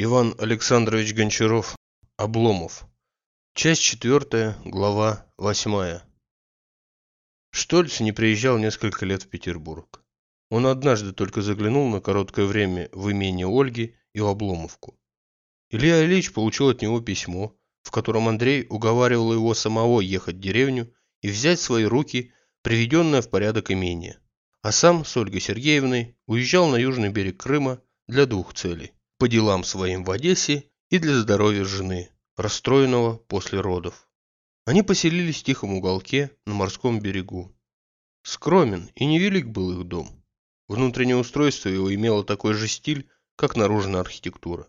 Иван Александрович Гончаров. Обломов. Часть четвертая, глава восьмая. Штольц не приезжал несколько лет в Петербург. Он однажды только заглянул на короткое время в имение Ольги и в Обломовку. Илья Ильич получил от него письмо, в котором Андрей уговаривал его самого ехать в деревню и взять в свои руки приведенное в порядок имение. А сам с Ольгой Сергеевной уезжал на южный берег Крыма для двух целей по делам своим в Одессе и для здоровья жены, расстроенного после родов. Они поселились в тихом уголке на морском берегу. Скромен и невелик был их дом. Внутреннее устройство его имело такой же стиль, как наружная архитектура.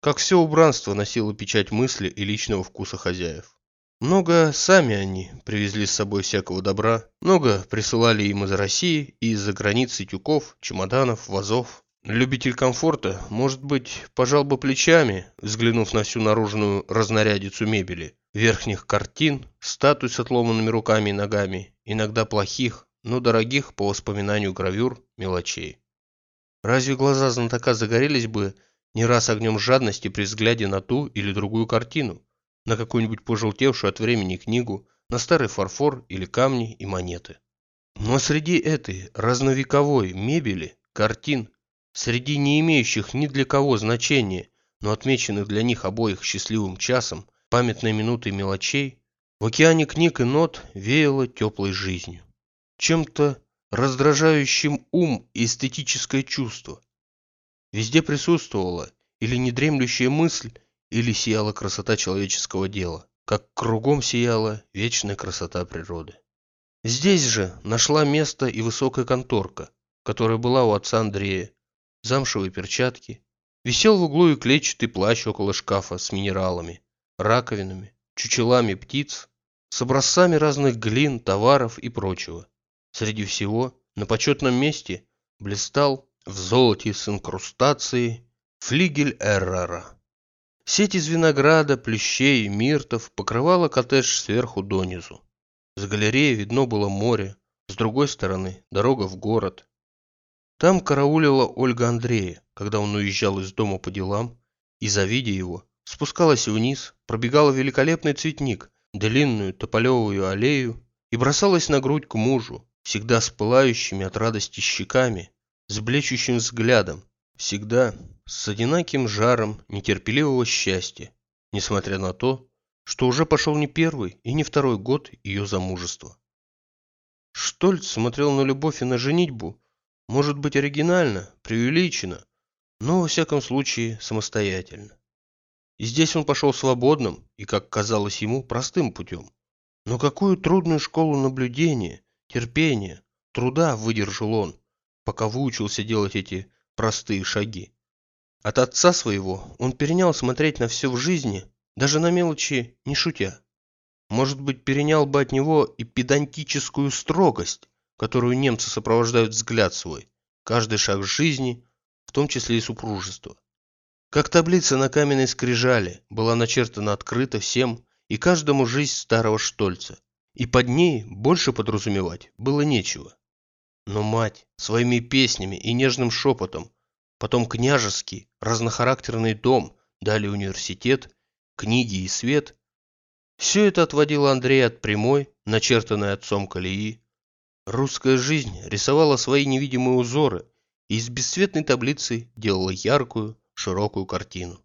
Как все убранство носило печать мысли и личного вкуса хозяев. Много сами они привезли с собой всякого добра, много присылали им из России и из-за границы тюков, чемоданов, вазов, Любитель комфорта, может быть, пожал бы плечами, взглянув на всю наружную разнарядицу мебели, верхних картин, статуй с отломанными руками и ногами, иногда плохих, но дорогих по воспоминанию гравюр мелочей. Разве глаза знатока загорелись бы не раз огнем жадности при взгляде на ту или другую картину, на какую-нибудь пожелтевшую от времени книгу, на старый фарфор или камни и монеты? Но среди этой разновековой мебели, картин, Среди не имеющих ни для кого значения, но отмеченных для них обоих счастливым часом, памятной минутой мелочей, в океане книг и нот веяло теплой жизнью. Чем-то раздражающим ум и эстетическое чувство. Везде присутствовала или недремлющая мысль, или сияла красота человеческого дела, как кругом сияла вечная красота природы. Здесь же нашла место и высокая конторка, которая была у отца Андрея, замшевые перчатки. Висел в углу и клетчатый плащ около шкафа с минералами, раковинами, чучелами птиц, с образцами разных глин, товаров и прочего. Среди всего на почетном месте блистал в золоте с инкрустацией флигель Эррора. Сеть из винограда, плющей, миртов покрывала коттедж сверху донизу. С галереи видно было море, с другой стороны дорога в город, там караулила Ольга Андрея, когда он уезжал из дома по делам, и, завидя его, спускалась вниз, пробегала великолепный цветник, длинную тополевую аллею и бросалась на грудь к мужу, всегда с пылающими от радости щеками, с блечущим взглядом, всегда с одинаким жаром нетерпеливого счастья, несмотря на то, что уже пошел не первый и не второй год ее замужества. Штольц смотрел на любовь и на женитьбу может быть оригинально, преувеличено, но во всяком случае самостоятельно. И здесь он пошел свободным и, как казалось ему, простым путем. Но какую трудную школу наблюдения, терпения, труда выдержал он, пока выучился делать эти простые шаги. От отца своего он перенял смотреть на все в жизни, даже на мелочи, не шутя. Может быть, перенял бы от него и педантическую строгость, которую немцы сопровождают взгляд свой, каждый шаг жизни, в том числе и супружество. Как таблица на каменной скрижали была начертана открыто всем и каждому жизнь старого Штольца, и под ней больше подразумевать было нечего. Но мать своими песнями и нежным шепотом, потом княжеский, разнохарактерный дом, далее университет, книги и свет, все это отводило Андрея от прямой, начертанной отцом колеи, Русская жизнь рисовала свои невидимые узоры и из бесцветной таблицы делала яркую, широкую картину.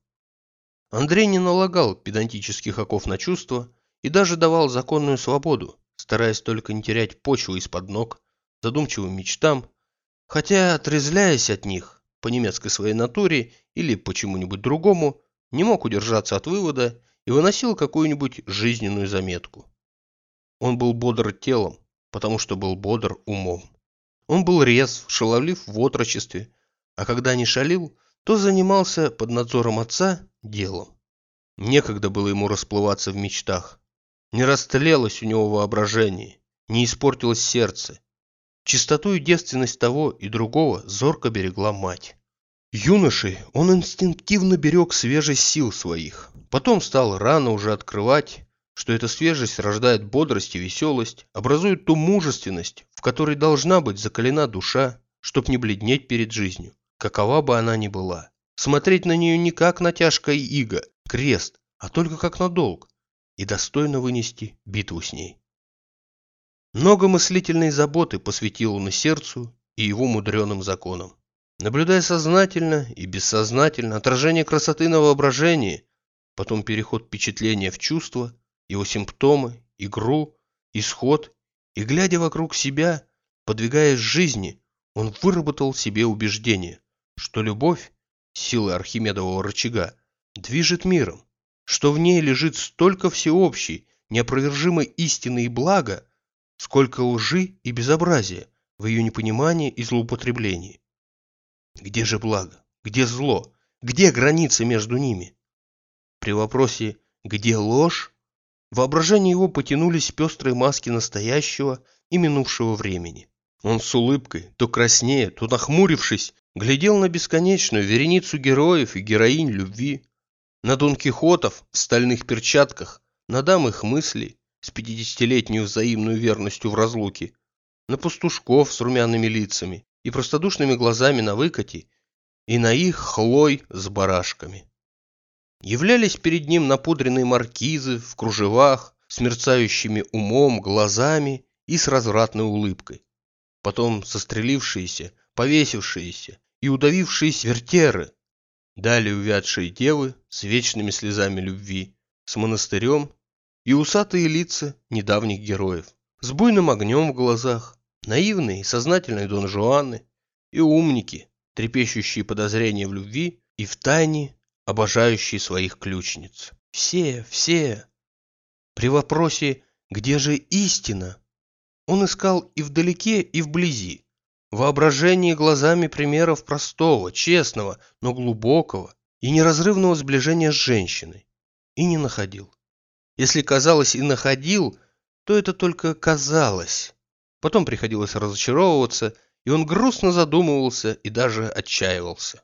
Андрей не налагал педантических оков на чувства и даже давал законную свободу, стараясь только не терять почву из-под ног, задумчивым мечтам, хотя, отрезляясь от них по немецкой своей натуре или почему-нибудь другому, не мог удержаться от вывода и выносил какую-нибудь жизненную заметку. Он был бодр телом, потому что был бодр умом. Он был резв, шаловлив в отрочестве, а когда не шалил, то занимался под надзором отца делом. Некогда было ему расплываться в мечтах. Не растлелось у него воображение, не испортилось сердце. Чистоту и девственность того и другого зорко берегла мать. Юношей он инстинктивно берег свежесть сил своих. Потом стал рано уже открывать, что эта свежесть рождает бодрость и веселость, образует ту мужественность, в которой должна быть закалена душа, чтоб не бледнеть перед жизнью, какова бы она ни была. смотреть на нее не как на тяжкое иго, крест, а только как на долг, и достойно вынести битву с ней. Много мыслительной заботы посвятил он и сердцу, и его мудреным законам. Наблюдая сознательно и бессознательно отражение красоты на воображении, потом переход впечатления в чувства, его симптомы, игру, исход, и глядя вокруг себя, подвигаясь жизни, он выработал себе убеждение, что любовь, силы Архимедового рычага, движет миром, что в ней лежит столько всеобщей, неопровержимой истины и блага, сколько лжи и безобразия в ее непонимании и злоупотреблении. Где же благо? Где зло? Где граница между ними? При вопросе «где ложь?» Воображение его потянулись пестрые маски настоящего и минувшего времени. Он с улыбкой, то краснея, то нахмурившись, глядел на бесконечную вереницу героев и героинь любви, на Дон Кихотов в стальных перчатках, на дам их мыслей с пятидесятилетней взаимной верностью в разлуке, на пастушков с румяными лицами и простодушными глазами на выкате, и на их хлой с барашками. Являлись перед ним напудренные маркизы в кружевах, с мерцающими умом, глазами и с развратной улыбкой. Потом сострелившиеся, повесившиеся и удавившиеся вертеры, Далее увядшие девы с вечными слезами любви, с монастырем и усатые лица недавних героев, с буйным огнем в глазах, наивные и сознательные Дон Жуаны и умники, трепещущие подозрения в любви и в тайне обожающие своих ключниц. Все, все. При вопросе «Где же истина?» он искал и вдалеке, и вблизи, воображении глазами примеров простого, честного, но глубокого и неразрывного сближения с женщиной. И не находил. Если казалось и находил, то это только казалось. Потом приходилось разочаровываться, и он грустно задумывался и даже отчаивался.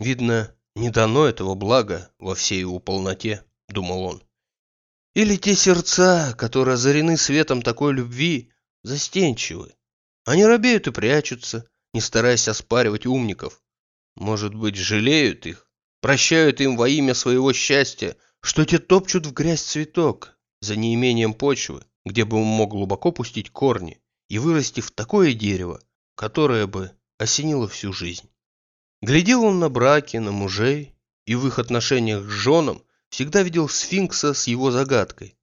Видно, не дано этого блага во всей его полноте, думал он. Или те сердца, которые озарены светом такой любви, застенчивы, они робеют и прячутся, не стараясь оспаривать умников. Может быть, жалеют их, прощают им во имя своего счастья, что те топчут в грязь цветок за неимением почвы, где бы он мог глубоко пустить корни и вырасти в такое дерево, которое бы осенило всю жизнь. Глядел он на браки, на мужей, и в их отношениях с женам всегда видел сфинкса с его загадкой.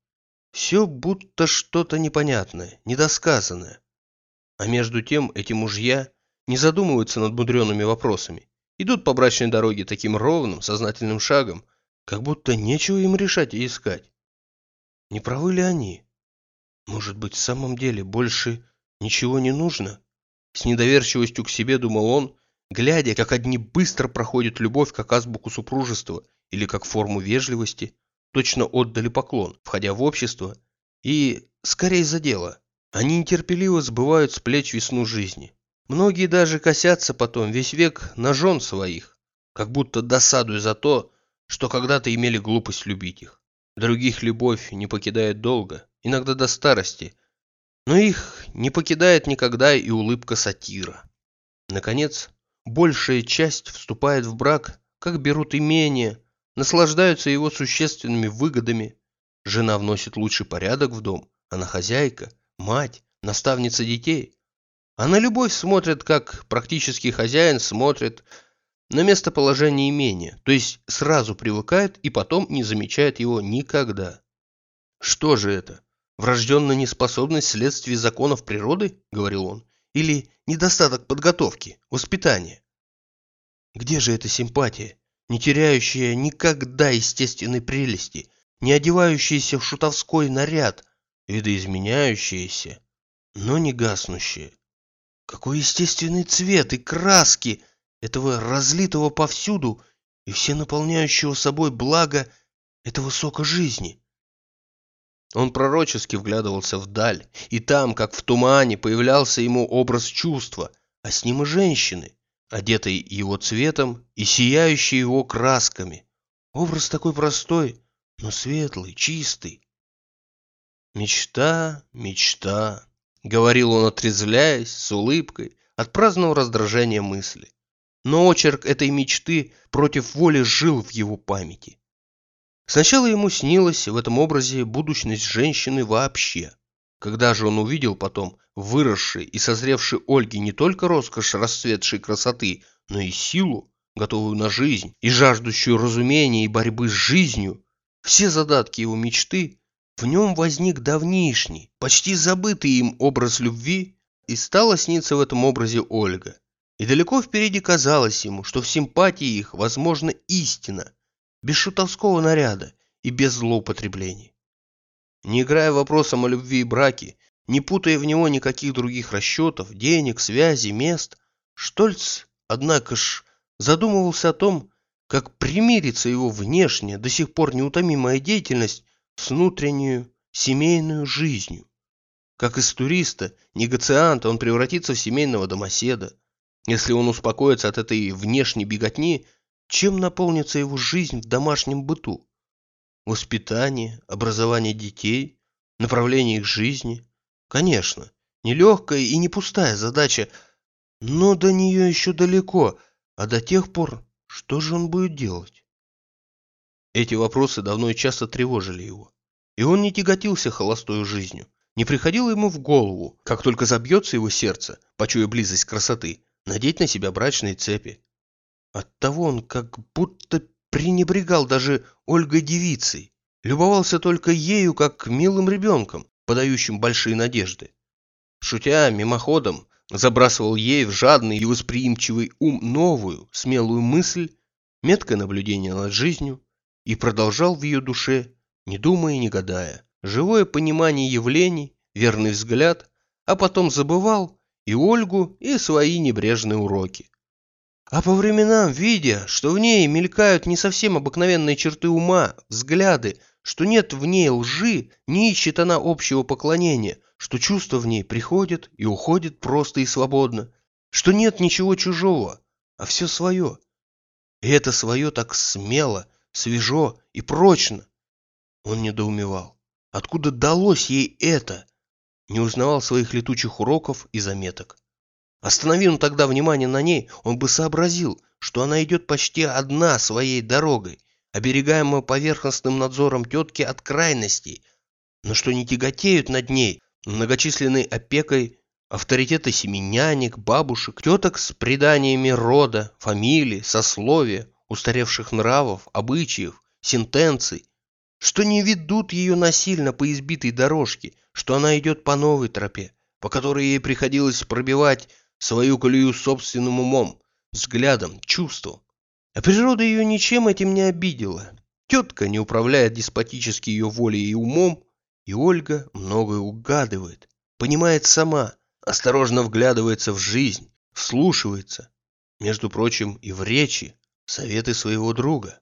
Все будто что-то непонятное, недосказанное. А между тем эти мужья не задумываются над мудреными вопросами. Идут по брачной дороге таким ровным, сознательным шагом, как будто нечего им решать и искать. Не правы ли они? Может быть, в самом деле больше ничего не нужно? С недоверчивостью к себе думал он, глядя, как одни быстро проходят любовь как азбуку супружества или как форму вежливости, точно отдали поклон, входя в общество, и скорее за дело. Они нетерпеливо сбывают с плеч весну жизни. Многие даже косятся потом весь век на жен своих, как будто досадуя за то, что когда-то имели глупость любить их. Других любовь не покидает долго, иногда до старости, но их не покидает никогда и улыбка сатира. Наконец, большая часть вступает в брак, как берут имение, наслаждаются его существенными выгодами. Жена вносит лучший порядок в дом, она хозяйка, мать, наставница детей. А на любовь смотрят, как практический хозяин смотрит на местоположение имения, то есть сразу привыкает и потом не замечает его никогда. Что же это? Врожденная неспособность вследствие законов природы, говорил он, или недостаток подготовки, воспитания? Где же эта симпатия, не теряющая никогда естественной прелести, не одевающаяся в шутовской наряд, видоизменяющиеся, но не гаснущие. Какой естественный цвет и краски этого разлитого повсюду и все наполняющего собой благо этого сока жизни. Он пророчески вглядывался вдаль, и там, как в тумане, появлялся ему образ чувства, а с ним и женщины, одетой его цветом и сияющей его красками. Образ такой простой, но светлый, чистый, «Мечта, мечта», — говорил он, отрезвляясь, с улыбкой, от праздного раздражения мысли. но очерк этой мечты против воли жил в его памяти. Сначала ему снилась в этом образе будущность женщины вообще. Когда же он увидел потом выросшей и созревшей Ольги не только роскошь расцветшей красоты, но и силу, готовую на жизнь, и жаждущую разумения и борьбы с жизнью, все задатки его мечты, в нем возник давнишний, почти забытый им образ любви, и стала сниться в этом образе Ольга. И далеко впереди казалось ему, что в симпатии их возможна истина, без шутовского наряда и без злоупотреблений. Не играя вопросом о любви и браке, не путая в него никаких других расчетов, денег, связей, мест, Штольц, однако ж, задумывался о том, как примирится его внешняя, до сих пор неутомимая деятельность с внутреннюю семейную жизнью. Как из туриста, негацианта, он превратится в семейного домоседа. Если он успокоится от этой внешней беготни, чем наполнится его жизнь в домашнем быту? Воспитание, образование детей, направление их жизни. Конечно, нелегкая и не пустая задача, но до нее еще далеко, а до тех пор, что же он будет делать? Эти вопросы давно и часто тревожили его. И он не тяготился холостой жизнью. Не приходило ему в голову, как только забьется его сердце, почуя близость красоты, надеть на себя брачные цепи. Оттого он как будто пренебрегал даже Ольгой девицей, любовался только ею, как милым ребенком, подающим большие надежды. Шутя, мимоходом, забрасывал ей в жадный и восприимчивый ум новую, смелую мысль, меткое наблюдение над жизнью, и продолжал в ее душе, не думая и не гадая, живое понимание явлений, верный взгляд, а потом забывал и Ольгу, и свои небрежные уроки. А по временам, видя, что в ней мелькают не совсем обыкновенные черты ума, взгляды, что нет в ней лжи, не ищет она общего поклонения, что чувства в ней приходят и уходят просто и свободно, что нет ничего чужого, а все свое. И это свое так смело, свежо и прочно. Он недоумевал. Откуда далось ей это? Не узнавал своих летучих уроков и заметок. Останови он тогда внимание на ней, он бы сообразил, что она идет почти одна своей дорогой, оберегаемая поверхностным надзором тетки от крайностей, но что не тяготеют над ней многочисленной опекой авторитеты семенянек, бабушек, теток с преданиями рода, фамилии, сословия, устаревших нравов, обычаев, сентенций, что не ведут ее насильно по избитой дорожке, что она идет по новой тропе, по которой ей приходилось пробивать свою колею собственным умом, взглядом, чувством. А природа ее ничем этим не обидела. Тетка не управляет деспотически ее волей и умом, и Ольга многое угадывает, понимает сама, осторожно вглядывается в жизнь, вслушивается, между прочим, и в речи, советы своего друга.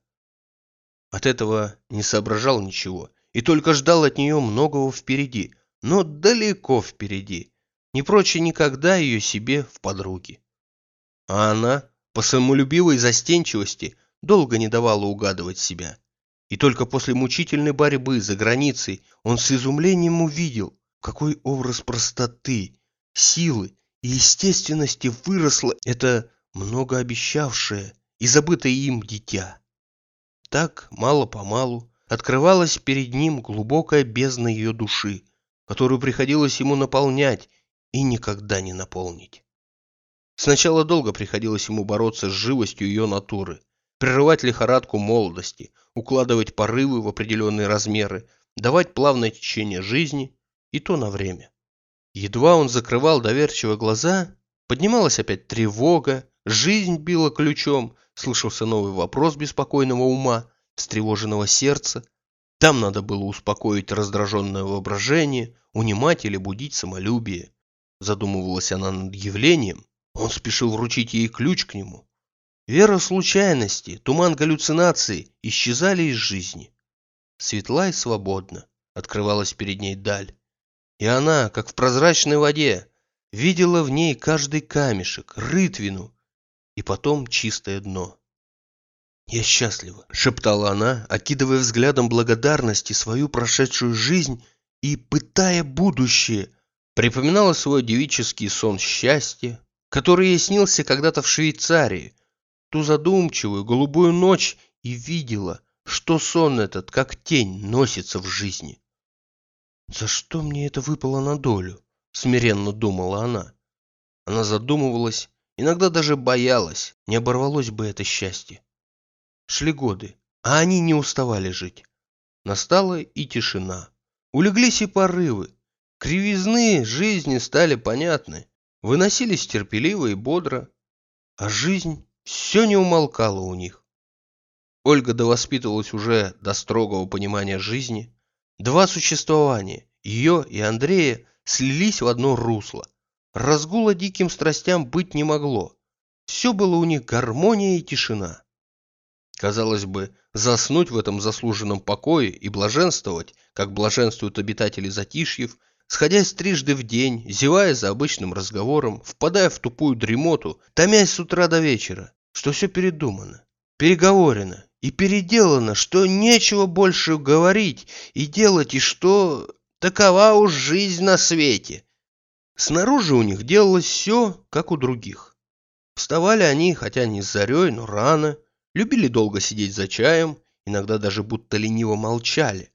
От этого не соображал ничего и только ждал от нее многого впереди, но далеко впереди, не прочь никогда ее себе в подруги. А она, по самолюбивой застенчивости, долго не давала угадывать себя. И только после мучительной борьбы за границей он с изумлением увидел, какой образ простоты, силы и естественности выросло это многообещавшее и забытое им дитя. Так, мало-помалу, открывалась перед ним глубокая бездна ее души, которую приходилось ему наполнять и никогда не наполнить. Сначала долго приходилось ему бороться с живостью ее натуры, прерывать лихорадку молодости, укладывать порывы в определенные размеры, давать плавное течение жизни, и то на время. Едва он закрывал доверчиво глаза, поднималась опять тревога, жизнь била ключом, слышался новый вопрос беспокойного ума, встревоженного сердца. Там надо было успокоить раздраженное воображение, унимать или будить самолюбие. Задумывалась она над явлением, он спешил вручить ей ключ к нему. Вера случайности, туман галлюцинации исчезали из жизни. Светла и свободна открывалась перед ней даль. И она, как в прозрачной воде, видела в ней каждый камешек, рытвину и потом чистое дно. «Я счастлива», — шептала она, окидывая взглядом благодарности свою прошедшую жизнь и, пытая будущее, припоминала свой девический сон счастья, который ей снился когда-то в Швейцарии, ту задумчивую голубую ночь и видела, что сон этот, как тень, носится в жизни. «За что мне это выпало на долю?» — смиренно думала она. Она задумывалась, иногда даже боялась, не оборвалось бы это счастье. Шли годы, а они не уставали жить. Настала и тишина. Улеглись и порывы. Кривизны жизни стали понятны, выносились терпеливо и бодро, а жизнь все не умолкала у них. Ольга довоспитывалась уже до строгого понимания жизни. Два существования, ее и Андрея, слились в одно русло. Разгула диким страстям быть не могло. Все было у них гармония и тишина. Казалось бы, заснуть в этом заслуженном покое и блаженствовать, как блаженствуют обитатели затишьев, сходясь трижды в день, зевая за обычным разговором, впадая в тупую дремоту, томясь с утра до вечера, что все передумано, переговорено, и переделано, что нечего больше говорить и делать, и что такова уж жизнь на свете. Снаружи у них делалось все, как у других. Вставали они, хотя не с зарей, но рано, любили долго сидеть за чаем, иногда даже будто лениво молчали.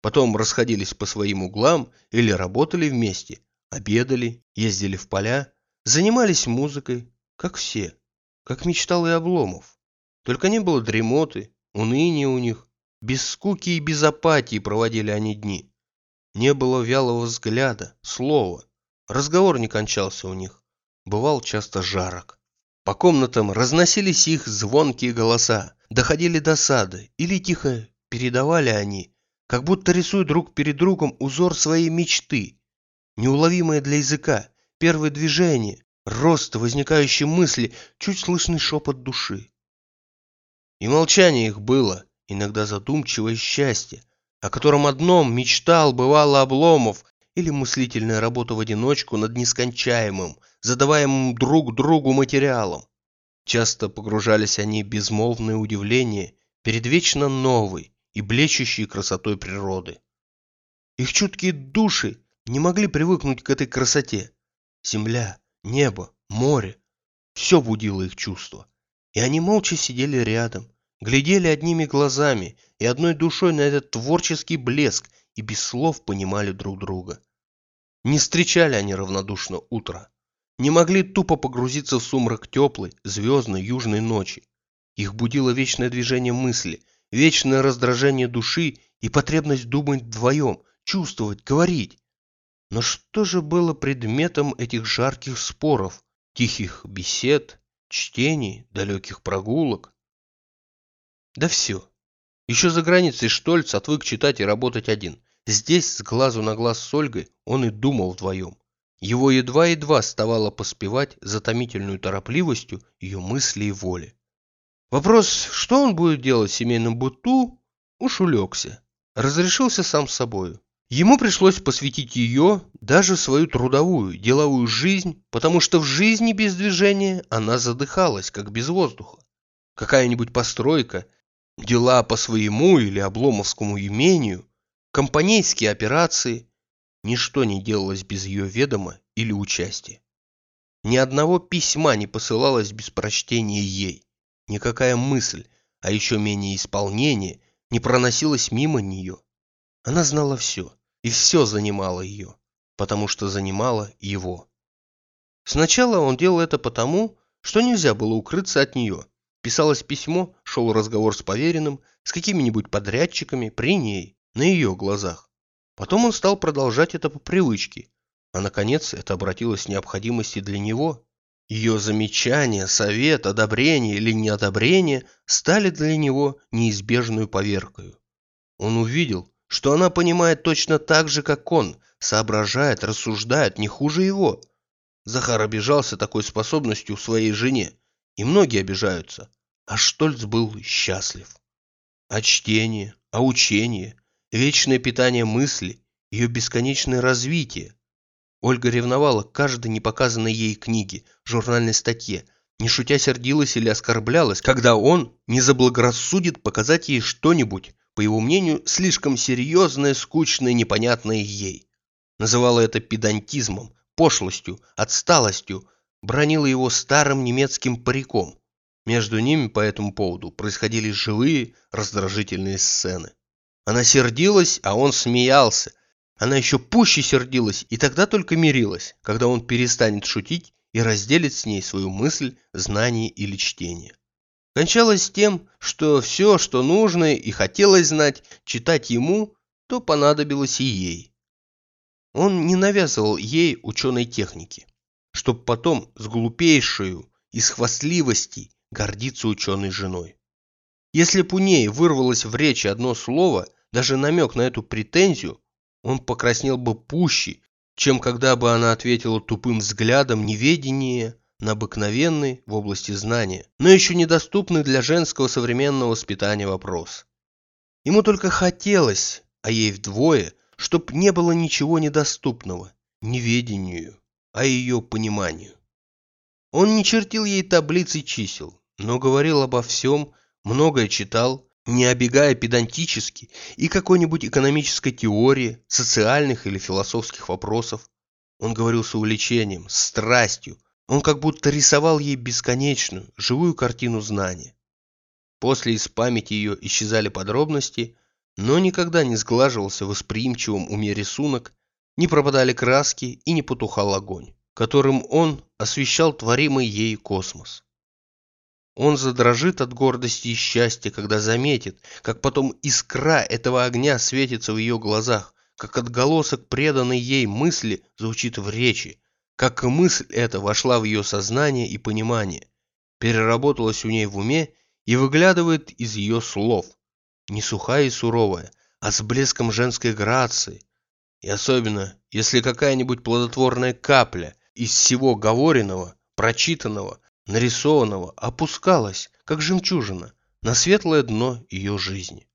Потом расходились по своим углам или работали вместе, обедали, ездили в поля, занимались музыкой, как все, как мечтал и Обломов. Только не было дремоты, уныния у них. Без скуки и без апатии проводили они дни. Не было вялого взгляда, слова. Разговор не кончался у них. Бывал часто жарок. По комнатам разносились их звонкие голоса, доходили до сада, или тихо передавали они, как будто рисуя друг перед другом узор своей мечты. Неуловимое для языка, первое движение, рост возникающей мысли, чуть слышный шепот души. И молчание их было, иногда задумчивое счастье, о котором одном мечтал, бывало, Обломов, или мыслительная работа в одиночку над нескончаемым, задаваемым друг другу материалом. Часто погружались они в безмолвное удивление перед вечно новой и блещущей красотой природы. Их чуткие души не могли привыкнуть к этой красоте. Земля, небо, море – все будило их чувства. И они молча сидели рядом, глядели одними глазами и одной душой на этот творческий блеск и без слов понимали друг друга. Не встречали они равнодушно утро. Не могли тупо погрузиться в сумрак теплой, звездной южной ночи. Их будило вечное движение мысли, вечное раздражение души и потребность думать вдвоем, чувствовать, говорить. Но что же было предметом этих жарких споров, тихих бесед, чтений, далеких прогулок? Да все. Еще за границей Штольц отвык читать и работать один. Здесь, с глазу на глаз с Ольгой, он и думал вдвоем. Его едва-едва оставало поспевать за томительную торопливостью ее мысли и воли. Вопрос, что он будет делать в семейном быту, уж улегся. Разрешился сам собою. Ему пришлось посвятить ее, даже свою трудовую, деловую жизнь, потому что в жизни без движения она задыхалась, как без воздуха. Какая-нибудь постройка, дела по своему или обломовскому имению, компанейские операции, ничто не делалось без ее ведома или участия. Ни одного письма не посылалось без прочтения ей, никакая мысль, а еще менее исполнение, не проносилась мимо нее. Она знала все, и все занимало ее, потому что занимало его. Сначала он делал это потому, что нельзя было укрыться от нее. Писалось письмо, шел разговор с поверенным, с какими-нибудь подрядчиками, при ней, на ее глазах. Потом он стал продолжать это по привычке, а наконец это обратилось в необходимости для него. Ее замечания, совет, одобрение или неодобрение стали для него неизбежную поверкою. Он увидел, что она понимает точно так же, как он, соображает, рассуждает не хуже его. Захар обижался такой способностью в своей жене, и многие обижаются, а Штольц был счастлив. А чтение, а учение, вечное питание мысли, ее бесконечное развитие. Ольга ревновала к каждой непоказанной ей книге, журнальной статье, не шутя сердилась или оскорблялась, когда он не заблагорассудит показать ей что-нибудь, по его мнению, слишком серьезное, скучное, непонятное ей. Называла это педантизмом, пошлостью, отсталостью, бронила его старым немецким париком. Между ними по этому поводу происходили живые раздражительные сцены. Она сердилась, а он смеялся. Она еще пуще сердилась, и тогда только мирилась, когда он перестанет шутить и разделит с ней свою мысль, знание или чтение. Кончалось тем, что все, что нужно и хотелось знать, читать ему, то понадобилось и ей. Он не навязывал ей ученой техники, чтобы потом с глупейшую из хвастливости гордиться ученой женой. Если б у ней вырвалось в речи одно слово, даже намек на эту претензию, он покраснел бы пуще, чем когда бы она ответила тупым взглядом неведение на обыкновенный в области знания, но еще недоступный для женского современного воспитания вопрос. Ему только хотелось, а ей вдвое, чтоб не было ничего недоступного, неведению, а ее пониманию. Он не чертил ей таблицы чисел, но говорил обо всем, многое читал, не обегая педантически и какой-нибудь экономической теории, социальных или философских вопросов. Он говорил с увлечением, с страстью. Он как будто рисовал ей бесконечную, живую картину знания. После из памяти ее исчезали подробности, но никогда не сглаживался в восприимчивом уме рисунок, не пропадали краски и не потухал огонь, которым он освещал творимый ей космос. Он задрожит от гордости и счастья, когда заметит, как потом искра этого огня светится в ее глазах, как отголосок преданной ей мысли звучит в речи, как мысль эта вошла в ее сознание и понимание, переработалась у ней в уме и выглядывает из ее слов, не сухая и суровая, а с блеском женской грации, и особенно, если какая-нибудь плодотворная капля из всего говоренного, прочитанного, нарисованного опускалась, как жемчужина, на светлое дно ее жизни.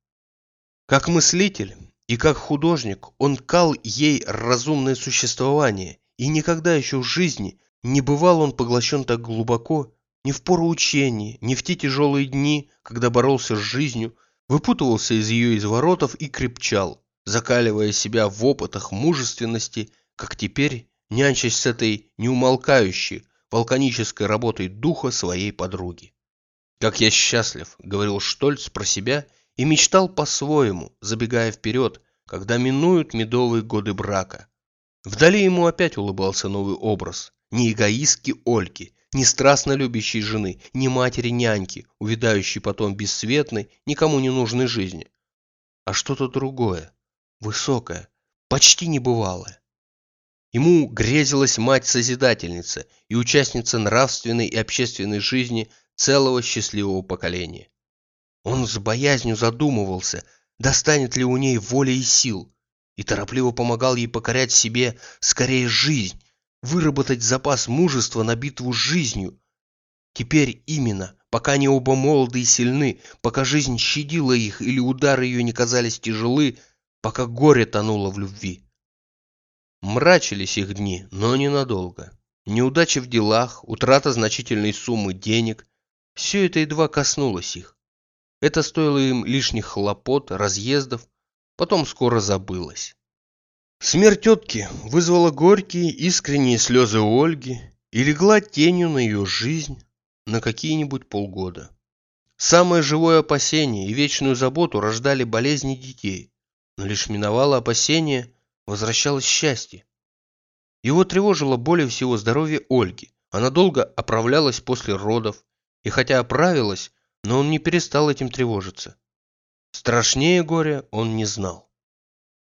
Как мыслитель и как художник он кал ей разумное существование, и никогда еще в жизни не бывал он поглощен так глубоко ни в пору учения, ни в те тяжелые дни, когда боролся с жизнью, выпутывался из ее изворотов и крепчал, закаливая себя в опытах мужественности, как теперь, нянчась с этой неумолкающей, вулканической работой духа своей подруги. «Как я счастлив!» — говорил Штольц про себя и мечтал по-своему, забегая вперед, когда минуют медовые годы брака. Вдали ему опять улыбался новый образ, не эгоистки Ольки, не страстно любящей жены, не матери-няньки, увядающей потом бесцветной, никому не нужной жизни, а что-то другое, высокое, почти небывалое. Ему грезилась мать-созидательница и участница нравственной и общественной жизни целого счастливого поколения. Он с боязнью задумывался, достанет ли у ней воля и сил, и торопливо помогал ей покорять себе скорее жизнь, выработать запас мужества на битву с жизнью. Теперь именно, пока они оба молоды и сильны, пока жизнь щадила их или удары ее не казались тяжелы, пока горе тонуло в любви. Мрачились их дни, но ненадолго. Неудачи в делах, утрата значительной суммы денег – все это едва коснулось их. Это стоило им лишних хлопот, разъездов, потом скоро забылось. Смерть тетки вызвала горькие, искренние слезы Ольги и легла тенью на ее жизнь на какие-нибудь полгода. Самое живое опасение и вечную заботу рождали болезни детей, но лишь миновало опасение – возвращалось счастье. Его тревожило более всего здоровье Ольги. Она долго оправлялась после родов, и хотя оправилась, но он не перестал этим тревожиться. Страшнее горя он не знал.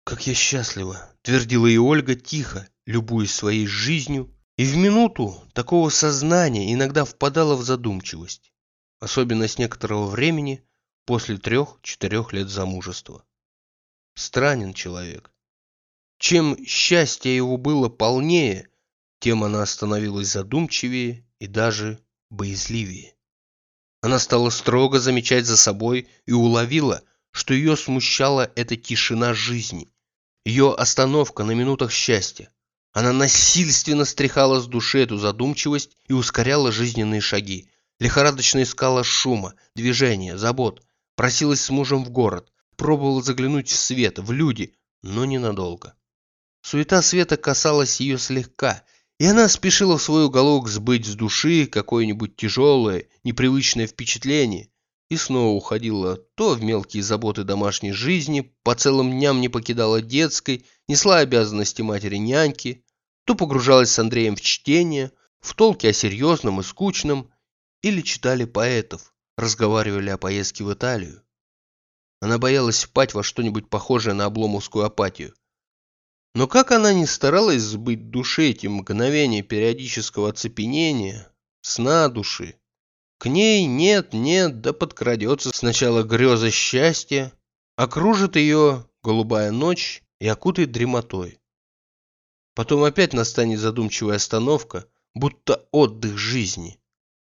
«Как я счастлива!» – твердила и Ольга тихо, любуясь своей жизнью, и в минуту такого сознания иногда впадала в задумчивость, особенно с некоторого времени после трех-четырех лет замужества. Странен человек. Чем счастье его было полнее, тем она становилась задумчивее и даже боязливее. Она стала строго замечать за собой и уловила, что ее смущала эта тишина жизни, ее остановка на минутах счастья. Она насильственно стряхала с души эту задумчивость и ускоряла жизненные шаги, лихорадочно искала шума, движения, забот, просилась с мужем в город, пробовала заглянуть в свет, в люди, но ненадолго. Суета света касалась ее слегка, И она спешила в свой уголок сбыть с души какое-нибудь тяжелое, непривычное впечатление, и снова уходила то в мелкие заботы домашней жизни, по целым дням не покидала детской, несла обязанности матери-няньки, то погружалась с Андреем в чтение, в толки о серьезном и скучном, или читали поэтов, разговаривали о поездке в Италию. Она боялась впасть во что-нибудь похожее на обломовскую апатию. Но как она ни старалась сбыть душе эти мгновения периодического оцепенения, сна души, к ней нет-нет, да подкрадется сначала греза счастья, окружит ее голубая ночь и окутает дремотой. Потом опять настанет задумчивая остановка, будто отдых жизни,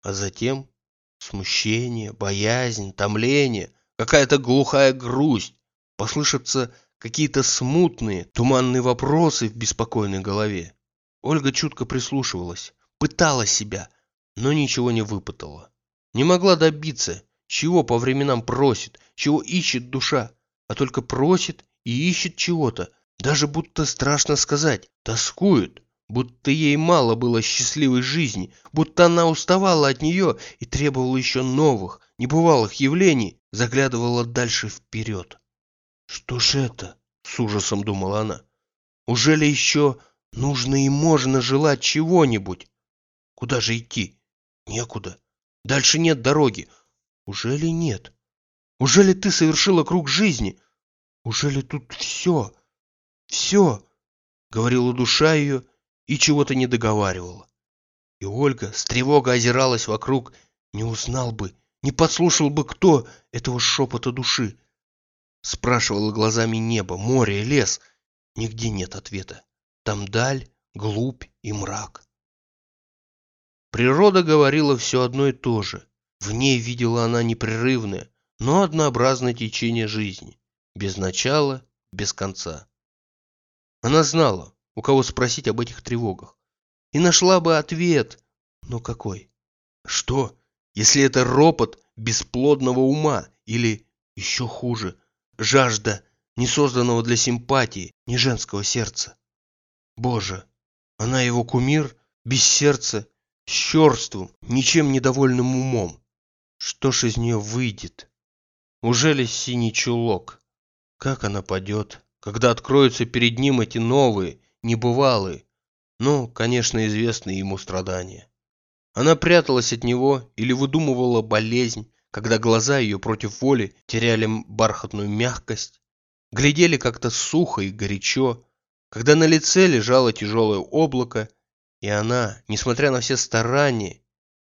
а затем смущение, боязнь, томление, какая-то глухая грусть, послышатся какие-то смутные, туманные вопросы в беспокойной голове. Ольга чутко прислушивалась, пытала себя, но ничего не выпытала. Не могла добиться, чего по временам просит, чего ищет душа, а только просит и ищет чего-то, даже будто страшно сказать, тоскует, будто ей мало было счастливой жизни, будто она уставала от нее и требовала еще новых, небывалых явлений, заглядывала дальше вперед. «Что ж это?» — с ужасом думала она. «Ужели еще нужно и можно желать чего-нибудь? Куда же идти? Некуда. Дальше нет дороги. Ужели нет? Ужели ты совершила круг жизни? Ужели тут все, все, говорила душа ее и чего-то не договаривала. И Ольга с тревогой озиралась вокруг, не узнал бы, не подслушал бы кто этого шепота души. Спрашивала глазами небо, море, лес. Нигде нет ответа. Там даль, глубь и мрак. Природа говорила все одно и то же. В ней видела она непрерывное, но однообразное течение жизни, без начала, без конца. Она знала, у кого спросить об этих тревогах, и нашла бы ответ, но какой? Что, если это ропот бесплодного ума или, еще хуже, жажда, не созданного для симпатии, не женского сердца? Боже, она его кумир, без сердца с черствым, ничем недовольным умом. Что ж из нее выйдет? Ужели синий чулок? Как она падет, когда откроются перед ним эти новые, небывалые, ну, конечно, известные ему страдания? Она пряталась от него или выдумывала болезнь, когда глаза ее против воли теряли бархатную мягкость, глядели как-то сухо и горячо, когда на лице лежало тяжелое облако, и она, несмотря на все старания,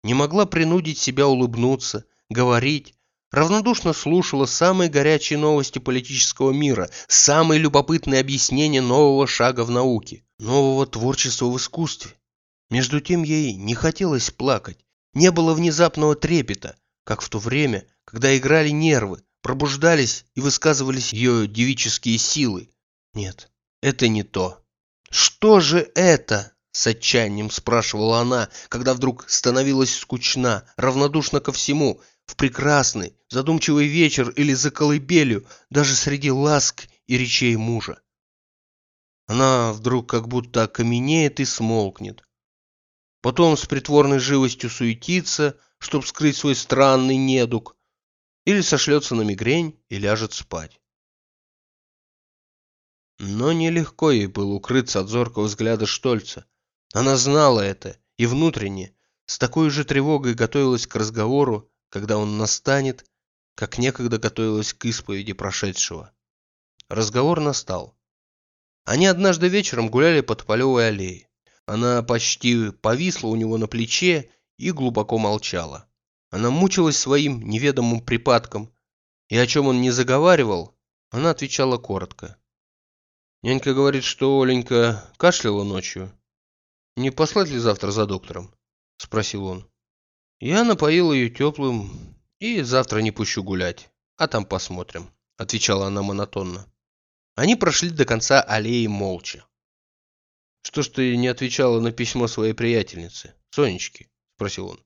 не могла принудить себя улыбнуться, говорить, равнодушно слушала самые горячие новости политического мира, самые любопытные объяснения нового шага в науке, нового творчества в искусстве. Между тем ей не хотелось плакать, не было внезапного трепета, как в то время, когда играли нервы, пробуждались и высказывались ее девические силы. Нет, это не то. Что же это? С отчаянием спрашивала она, когда вдруг становилась скучна, равнодушна ко всему, в прекрасный, задумчивый вечер или за колыбелью, даже среди ласк и речей мужа. Она вдруг как будто окаменеет и смолкнет. Потом с притворной живостью суетится, чтобы скрыть свой странный недуг, или сошлется на мигрень и ляжет спать. Но нелегко ей было укрыться от зоркого взгляда Штольца. Она знала это и внутренне, с такой же тревогой готовилась к разговору, когда он настанет, как некогда готовилась к исповеди прошедшего. Разговор настал. Они однажды вечером гуляли под Полевой аллеей. Она почти повисла у него на плече и глубоко молчала. Она мучилась своим неведомым припадком, и о чем он не заговаривал, она отвечала коротко. Нянька говорит, что Оленька кашляла ночью, «Не послать ли завтра за доктором?» – спросил он. «Я напоил ее теплым и завтра не пущу гулять, а там посмотрим», – отвечала она монотонно. Они прошли до конца аллеи молча. «Что ж ты не отвечала на письмо своей приятельницы, Сонечки?» – спросил он.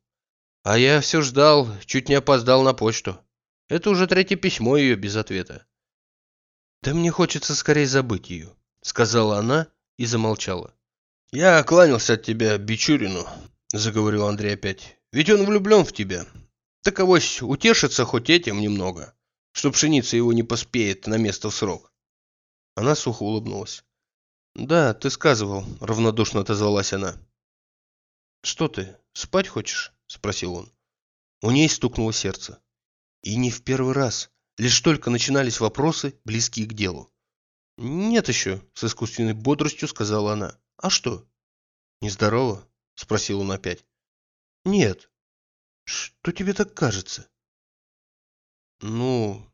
«А я все ждал, чуть не опоздал на почту. Это уже третье письмо ее без ответа». «Да мне хочется скорее забыть ее», – сказала она и замолчала. «Я кланялся от тебя Бичурину», — заговорил Андрей опять. «Ведь он влюблен в тебя. Так авось утешится хоть этим немного, что пшеница его не поспеет на место в срок». Она сухо улыбнулась. «Да, ты сказывал», — равнодушно отозвалась она. «Что ты, спать хочешь?» — спросил он. У ней стукнуло сердце. И не в первый раз. Лишь только начинались вопросы, близкие к делу. «Нет еще», — с искусственной бодростью сказала она. «А что?» «Нездорово?» — спросил он опять. «Нет». «Что тебе так кажется?» «Ну,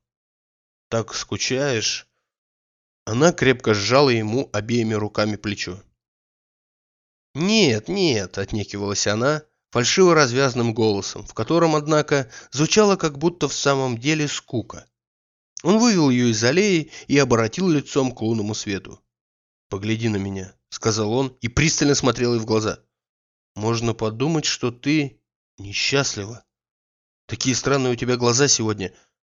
так скучаешь». Она крепко сжала ему обеими руками плечо. «Нет, нет», — отнекивалась она, фальшиво развязным голосом, в котором, однако, звучало как будто в самом деле скука. Он вывел ее из аллеи и обратил лицом к лунному свету. «Погляди на меня», — сказал он и пристально смотрел ей в глаза. «Можно подумать, что ты несчастлива. Такие странные у тебя глаза сегодня,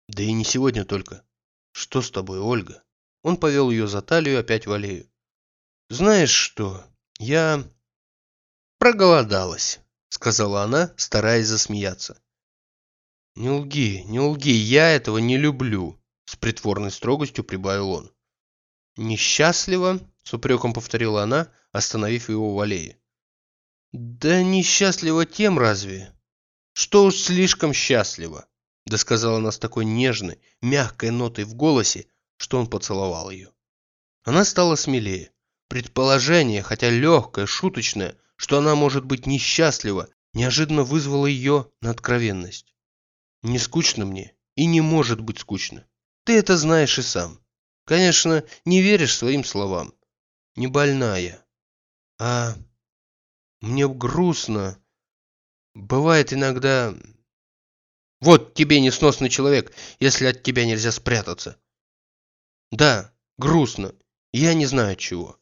да и не сегодня только. Что с тобой, Ольга?» Он повел ее за талию опять в аллею. «Знаешь что, я проголодалась», — сказала она, стараясь засмеяться. «Не лги, не лги, я этого не люблю», — с притворной строгостью прибавил он. «Несчастливо?» — с упреком повторила она, остановив его в аллее. «Да несчастливо тем разве? Что уж слишком счастливо!» — да сказала она с такой нежной, мягкой нотой в голосе, что он поцеловал ее. Она стала смелее. Предположение, хотя легкое, шуточное, что она может быть несчастлива, неожиданно вызвало ее на откровенность. «Не скучно мне и не может быть скучно. Ты это знаешь и сам. Конечно, не веришь своим словам. Не больная. А мне грустно. Бывает иногда... Вот тебе несносный человек, если от тебя нельзя спрятаться. Да, грустно. Я не знаю чего.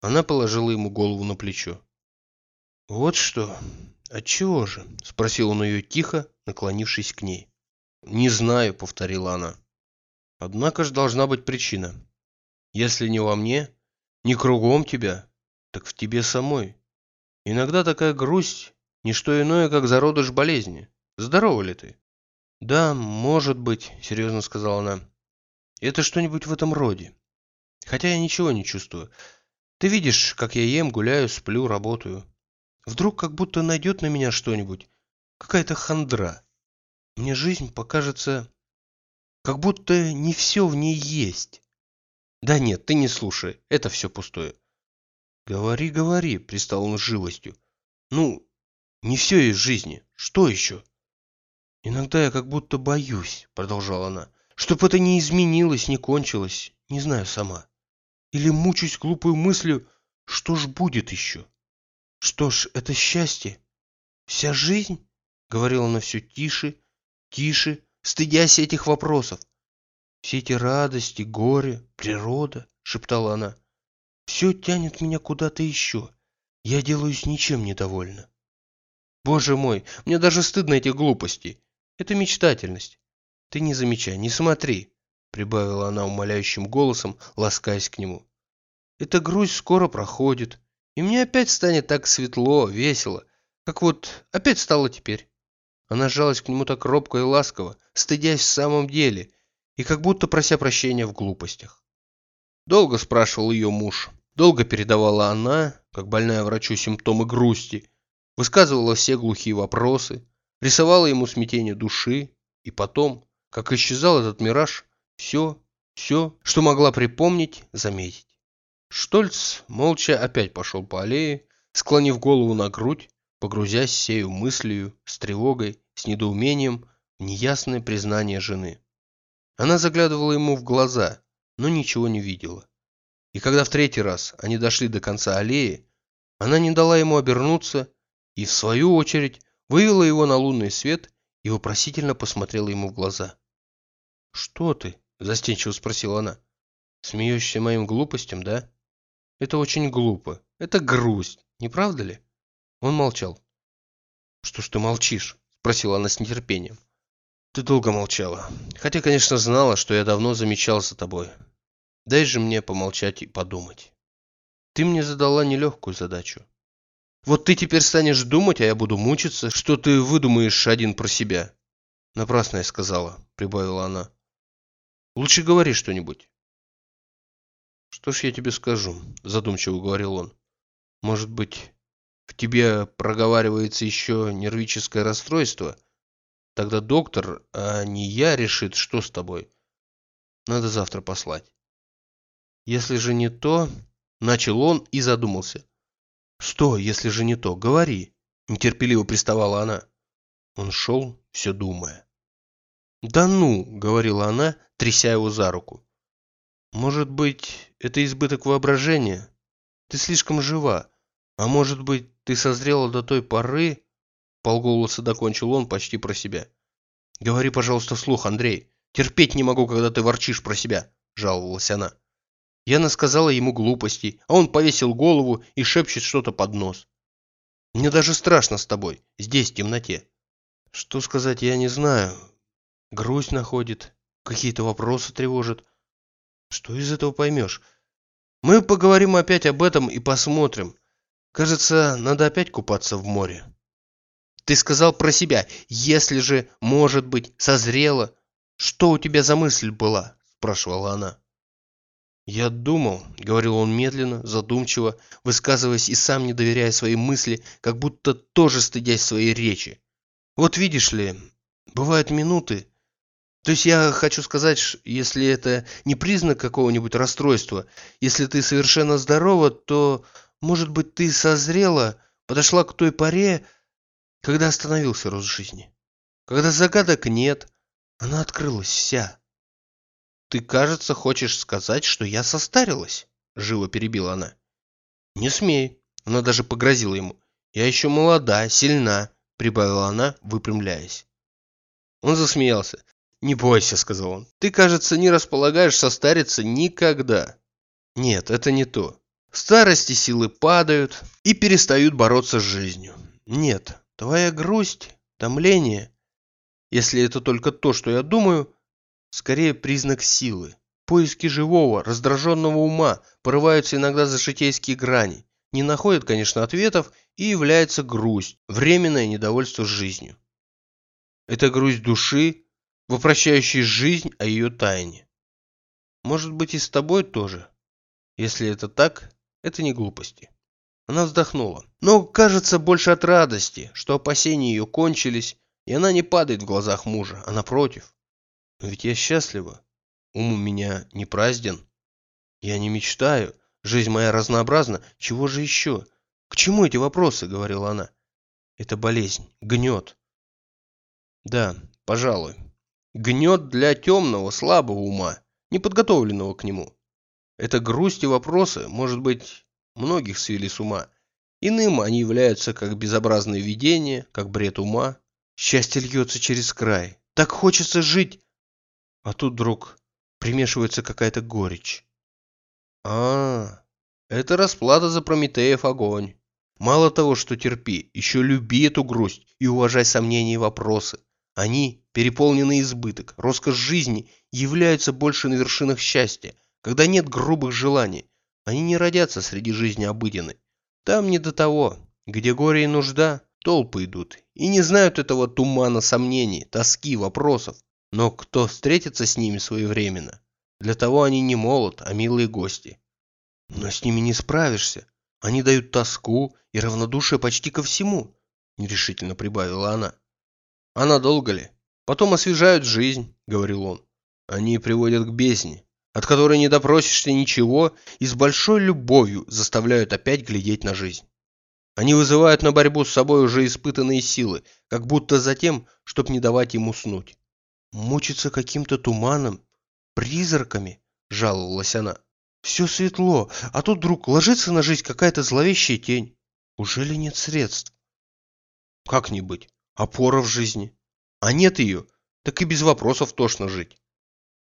Она положила ему голову на плечо. Вот что? Отчего же? Спросил он ее тихо, наклонившись к ней. Не знаю, повторила она. Однако же должна быть причина. Если не во мне, не кругом тебя, так в тебе самой. Иногда такая грусть – не что иное, как зародыш болезни. Здорова ли ты? Да, может быть, серьезно сказала она. Это что-нибудь в этом роде. Хотя я ничего не чувствую. Ты видишь, как я ем, гуляю, сплю, работаю. Вдруг как будто найдет на меня что-нибудь. Какая-то хандра. Мне жизнь покажется как будто не все в ней есть. Да нет, ты не слушай, это все пустое. Говори, говори, пристал он с живостью. Ну, не все из жизни. Что еще? Иногда я как будто боюсь, продолжала она, чтоб это не изменилось, не кончилось, не знаю сама. Или мучусь глупой мыслью, что ж будет еще? Что ж, это счастье? Вся жизнь? Говорила она все тише, тише, стыдясь этих вопросов. «Все эти радости, горе, природа», — шептала она, — «все тянет меня куда-то еще. Я делаюсь ничем недовольна». «Боже мой, мне даже стыдно этих глупостей. Это мечтательность. Ты не замечай, не смотри», — прибавила она умоляющим голосом, ласкаясь к нему. «Эта грусть скоро проходит, и мне опять станет так светло, весело, как вот опять стало теперь». Она сжалась к нему так робко и ласково, стыдясь в самом деле, и как будто прося прощения в глупостях. Долго спрашивал ее муж, долго передавала она, как больная врачу, симптомы грусти, высказывала все глухие вопросы, рисовала ему смятение души, и потом, как исчезал этот мираж, все, все, что могла припомнить, заметить. Штольц молча опять пошел по аллее, склонив голову на грудь, погрузясь сею мыслью, с тревогой, с недоумением в неясное признание жены. Она заглядывала ему в глаза, но ничего не видела. И когда в третий раз они дошли до конца аллеи, она не дала ему обернуться и, в свою очередь, вывела его на лунный свет и вопросительно посмотрела ему в глаза. «Что ты?» – застенчиво спросила она. «Смеешься моим глупостям, да? Это очень глупо. Это грусть, не правда ли?» Он молчал. «Что ж ты молчишь?» – спросила она с нетерпением. «Ты долго молчала. Хотя, конечно, знала, что я давно замечал за тобой. Дай же мне помолчать и подумать. Ты мне задала нелегкую задачу. Вот ты теперь станешь думать, а я буду мучиться, что ты выдумаешь один про себя. Напрасно я сказала, прибавила она. Лучше говори что-нибудь. Что ж я тебе скажу, задумчиво говорил он. Может быть, в тебе проговаривается еще нервическое расстройство? Тогда доктор, а не я, решит, что с тобой. Надо завтра послать. Если же не то, начал он и задумался. Что, если же не то? Говори, нетерпеливо приставала она. Он шел, все думая. «Да ну!» — говорила она, тряся его за руку. «Может быть, это избыток воображения? Ты слишком жива. А может быть, ты созрела до той поры...» Полголоса докончил он почти про себя. «Говори, пожалуйста, вслух, Андрей. Терпеть не могу, когда ты ворчишь про себя», — жаловалась она. Я насказала ему глупостей, а он повесил голову и шепчет что-то под нос. «Мне даже страшно с тобой, здесь, в темноте». «Что сказать, я не знаю. Грусть находит, какие-то вопросы тревожит. Что из этого поймешь? Мы поговорим опять об этом и посмотрим. Кажется, надо опять купаться в море. Ты сказал про себя, если же, может быть, созрело. Что у тебя за мысль была? Спрашивала она. Я думал, говорил он медленно, задумчиво, высказываясь и сам не доверяя своей мысли, как будто тоже стыдясь своей речи. Вот видишь ли, бывают минуты, то есть я хочу сказать, если это не признак какого-нибудь расстройства, если ты совершенно здорова, то, может быть, ты созрела, подошла к той поре, когда остановился рост жизни. Когда загадок нет, она открылась вся. Ты, кажется, хочешь сказать, что я состарилась, живо перебила она. Не смей, она даже погрозила ему. Я еще молода, сильна, прибавила она, выпрямляясь. Он засмеялся. «Не бойся», — сказал он. «Ты, кажется, не располагаешь состариться никогда». «Нет, это не то. Старости силы падают и перестают бороться с жизнью. Нет, твоя грусть, томление, если это только то, что я думаю, скорее признак силы. Поиски живого, раздраженного ума порываются иногда за житейские грани, не находят, конечно, ответов и является грусть, временное недовольство жизнью. Это грусть души, вопрощающий жизнь о ее тайне. Может быть и с тобой тоже. Если это так, это не глупости. Она вздохнула. Но кажется больше от радости, что опасения ее кончились, и она не падает в глазах мужа, а напротив. Но ведь я счастлива. Ум у меня не празден. Я не мечтаю. Жизнь моя разнообразна. Чего же еще? К чему эти вопросы, говорила она. Это болезнь, гнет. Да, пожалуй, Гнет для темного, слабого ума, неподготовленного к нему. Это грусть и вопросы, может быть, многих свели с ума. Иным они являются как безобразное видение, как бред ума. Счастье льется через край. Так хочется жить. А тут вдруг примешивается какая-то горечь. А, это расплата за Прометеев огонь. Мало того, что терпи, еще люби эту грусть и уважай сомнения и вопросы. Они, переполненный избыток, роскошь жизни, являются больше на вершинах счастья, когда нет грубых желаний. Они не родятся среди жизни обыденной. Там не до того. Где горе и нужда, толпы идут. И не знают этого тумана сомнений, тоски, вопросов. Но кто встретится с ними своевременно? Для того они не молод, а милые гости. Но с ними не справишься. Они дают тоску и равнодушие почти ко всему, нерешительно прибавила она. А надолго ли? Потом освежают жизнь, говорил он. Они приводят к бездне, от которой не допросишься ничего и с большой любовью заставляют опять глядеть на жизнь. Они вызывают на борьбу с собой уже испытанные силы, как будто за тем, чтобы не давать им уснуть. Мучиться каким-то туманом, призраками, жаловалась она. Все светло, а тут вдруг ложится на жизнь какая-то зловещая тень. Уже ли нет средств? Как не быть? опора в жизни. А нет ее, так и без вопросов тошно жить.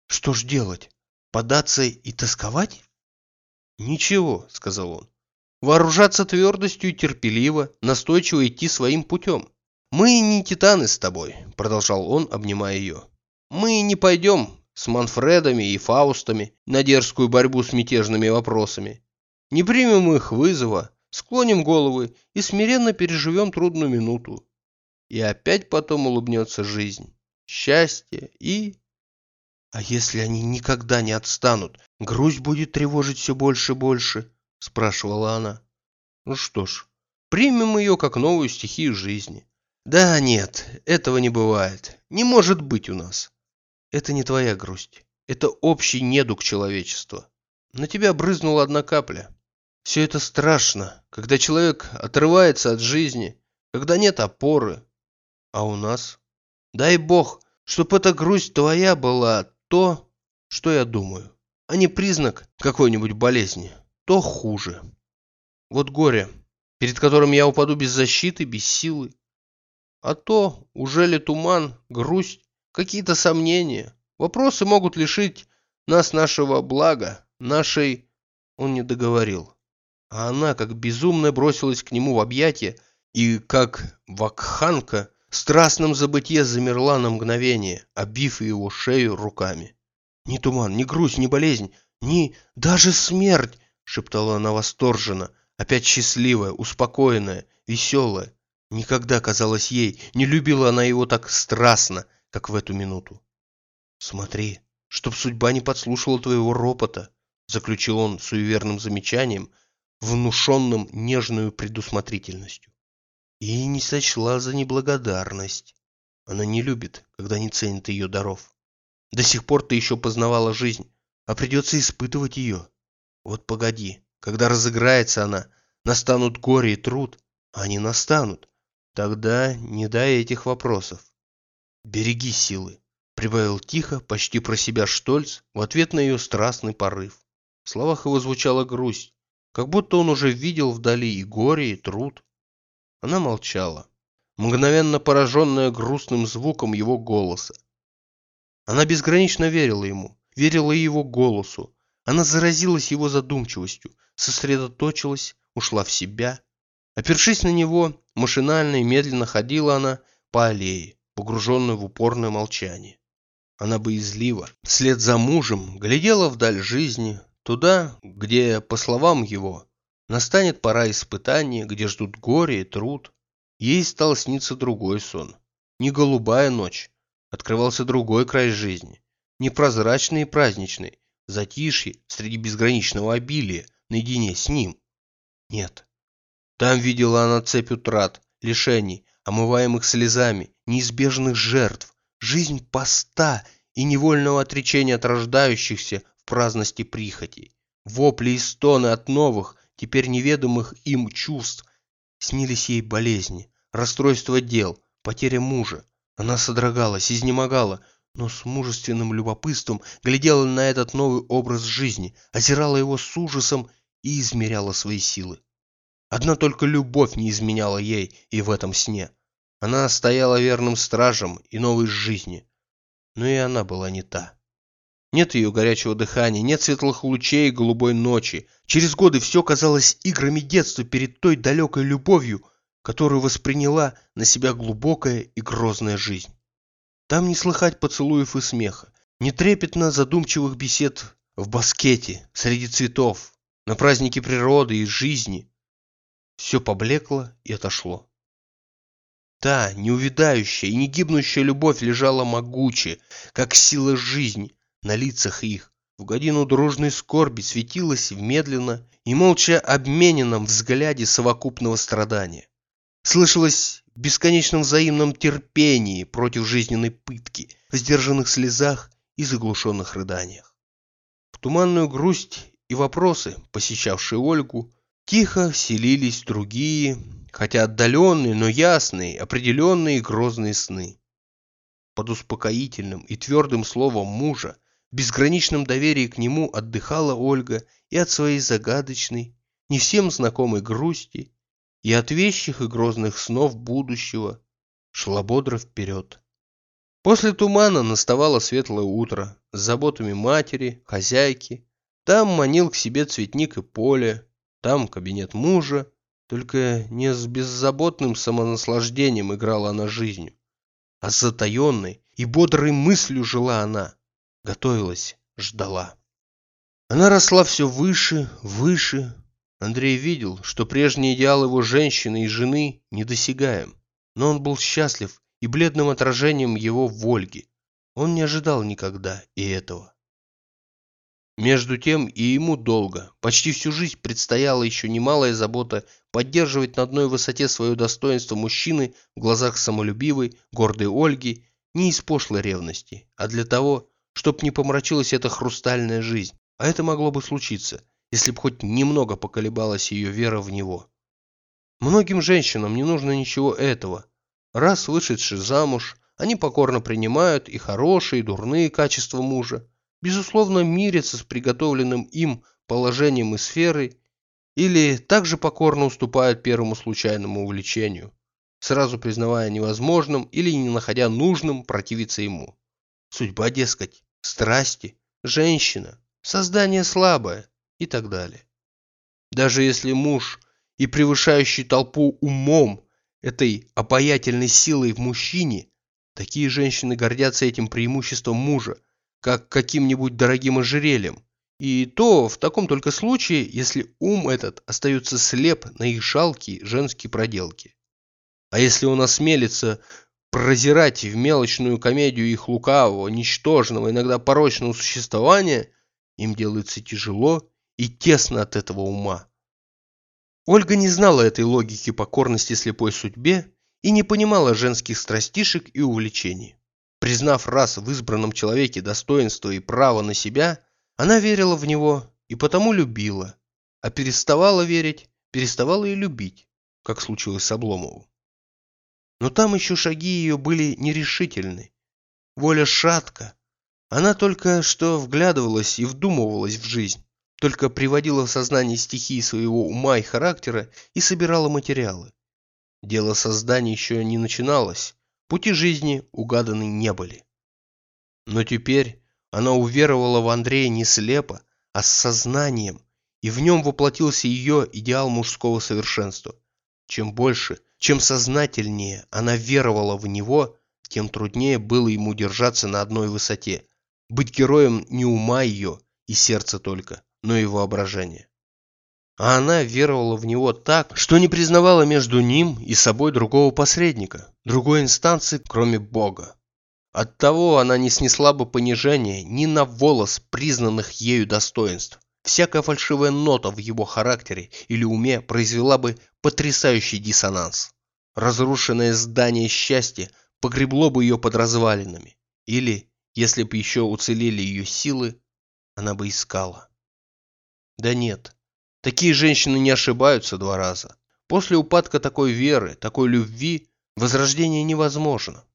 Что ж делать? Податься и тосковать? Ничего, сказал он. Вооружаться твердостью и терпеливо, настойчиво идти своим путем. Мы не титаны с тобой, продолжал он, обнимая ее. Мы не пойдем с Манфредами и Фаустами на дерзкую борьбу с мятежными вопросами. Не примем их вызова, склоним головы и смиренно переживем трудную минуту. И опять потом улыбнется жизнь, счастье и... А если они никогда не отстанут, грусть будет тревожить все больше и больше, спрашивала она. Ну что ж, примем ее как новую стихию жизни. Да нет, этого не бывает. Не может быть у нас. Это не твоя грусть. Это общий недуг человечества. На тебя брызнула одна капля. Все это страшно, когда человек отрывается от жизни, когда нет опоры. А у нас? Дай бог, чтоб эта грусть твоя была то, что я думаю, а не признак какой-нибудь болезни. То хуже. Вот горе, перед которым я упаду без защиты, без силы. А то, уже ли туман, грусть, какие-то сомнения, вопросы могут лишить нас нашего блага, нашей... Он не договорил. А она, как безумная, бросилась к нему в объятия и, как вакханка, страстном забытье замерла на мгновение, обив его шею руками. «Ни туман, ни грусть, ни болезнь, ни... даже смерть!» — шептала она восторженно, опять счастливая, успокоенная, веселая. Никогда, казалось ей, не любила она его так страстно, как в эту минуту. «Смотри, чтоб судьба не подслушала твоего ропота», заключил он суеверным замечанием, внушенным нежную предусмотрительностью. И не сочла за неблагодарность. Она не любит, когда не ценит ее даров. До сих пор ты еще познавала жизнь, а придется испытывать ее. Вот погоди, когда разыграется она, настанут горе и труд, а они настанут. Тогда не дай этих вопросов. Береги силы, прибавил тихо, почти про себя Штольц, в ответ на ее страстный порыв. В словах его звучала грусть, как будто он уже видел вдали и горе, и труд. Она молчала, мгновенно пораженная грустным звуком его голоса. Она безгранично верила ему, верила его голосу. Она заразилась его задумчивостью, сосредоточилась, ушла в себя. Опершись на него, Машинально и медленно ходила она по аллее, погруженная в упорное молчание. Она боязливо, вслед за мужем, глядела вдаль жизни, туда, где, по словам его, настанет пора испытания, где ждут горе и труд. Ей стал сниться другой сон. Не голубая ночь, открывался другой край жизни, непрозрачный и праздничный, затишье среди безграничного обилия, наедине с ним. Нет, там видела она цепь утрат, лишений, омываемых слезами, неизбежных жертв, жизнь поста и невольного отречения от рождающихся в праздности прихотей. Вопли и стоны от новых, теперь неведомых им чувств. Снились ей болезни, расстройство дел, потеря мужа. Она содрогалась, изнемогала, но с мужественным любопытством глядела на этот новый образ жизни, озирала его с ужасом и измеряла свои силы. Одна только любовь не изменяла ей и в этом сне. Она стояла верным стражем и новой жизни. Но и она была не та. Нет ее горячего дыхания, нет светлых лучей голубой ночи. Через годы все казалось играми детства перед той далекой любовью, которую восприняла на себя глубокая и грозная жизнь. Там не слыхать поцелуев и смеха, не трепетно задумчивых бесед в баскете, среди цветов, на празднике природы и жизни, все поблекло и отошло. Та неувядающая и не гибнущая любовь лежала могуче, как сила жизни, на лицах их. В годину дружной скорби светилась в медленно и молча обмененном взгляде совокупного страдания. Слышалось в бесконечном взаимном терпении против жизненной пытки, в сдержанных слезах и заглушенных рыданиях. В туманную грусть и вопросы, посещавшие Ольгу, Тихо селились другие, хотя отдаленные, но ясные, определенные и грозные сны. Под успокоительным и твердым словом мужа, безграничном доверии к нему отдыхала Ольга и от своей загадочной, не всем знакомой грусти, и от вещих и грозных снов будущего шла бодро вперед. После тумана наставало светлое утро с заботами матери, хозяйки. Там манил к себе цветник и поле, там кабинет мужа, только не с беззаботным самонаслаждением играла она жизнью, а с затаенной и бодрой мыслью жила она, готовилась, ждала. Она росла все выше, выше, Андрей видел, что прежний идеал его женщины и жены недосягаем, но он был счастлив и бледным отражением его в Ольге. Он не ожидал никогда и этого. Между тем и ему долго, почти всю жизнь предстояла еще немалая забота поддерживать на одной высоте свое достоинство мужчины в глазах самолюбивой, гордой Ольги, не из пошлой ревности, а для того, чтоб не помрачилась эта хрустальная жизнь. А это могло бы случиться, если бы хоть немного поколебалась ее вера в него. Многим женщинам не нужно ничего этого. Раз вышедшие замуж, они покорно принимают и хорошие, и дурные качества мужа, безусловно, мирятся с приготовленным им положением и сферой, или также покорно уступают первому случайному увлечению, сразу признавая невозможным или не находя нужным противиться ему. Судьба, дескать, страсти, женщина, создание слабое и так далее. Даже если муж и превышающий толпу умом этой обаятельной силой в мужчине, такие женщины гордятся этим преимуществом мужа, как каким-нибудь дорогим ожерельем. И то в таком только случае, если ум этот остается слеп на их жалкие женские проделки. А если он осмелится прозирать в мелочную комедию их лукавого, ничтожного, иногда порочного существования, им делается тяжело и тесно от этого ума. Ольга не знала этой логики покорности слепой судьбе и не понимала женских страстишек и увлечений. Признав раз в избранном человеке достоинство и право на себя, она верила в него и потому любила, а переставала верить, переставала и любить, как случилось с Обломовым. Но там еще шаги ее были нерешительны. Воля шатка. Она только что вглядывалась и вдумывалась в жизнь, только приводила в сознание стихии своего ума и характера и собирала материалы. Дело создания еще не начиналось, Пути жизни угаданы не были. Но теперь она уверовала в Андрея не слепо, а с сознанием, и в нем воплотился ее идеал мужского совершенства. Чем больше, чем сознательнее она веровала в него, тем труднее было ему держаться на одной высоте, быть героем не ума ее и сердца только, но и воображения. А она веровала в него так, что не признавала между ним и собой другого посредника, другой инстанции, кроме Бога. Оттого она не снесла бы понижения ни на волос признанных ею достоинств. Всякая фальшивая нота в его характере или уме произвела бы потрясающий диссонанс. Разрушенное здание счастья погребло бы ее под развалинами. Или, если бы еще уцелели ее силы, она бы искала. Да нет, Такие женщины не ошибаются два раза. После упадка такой веры, такой любви, возрождение невозможно.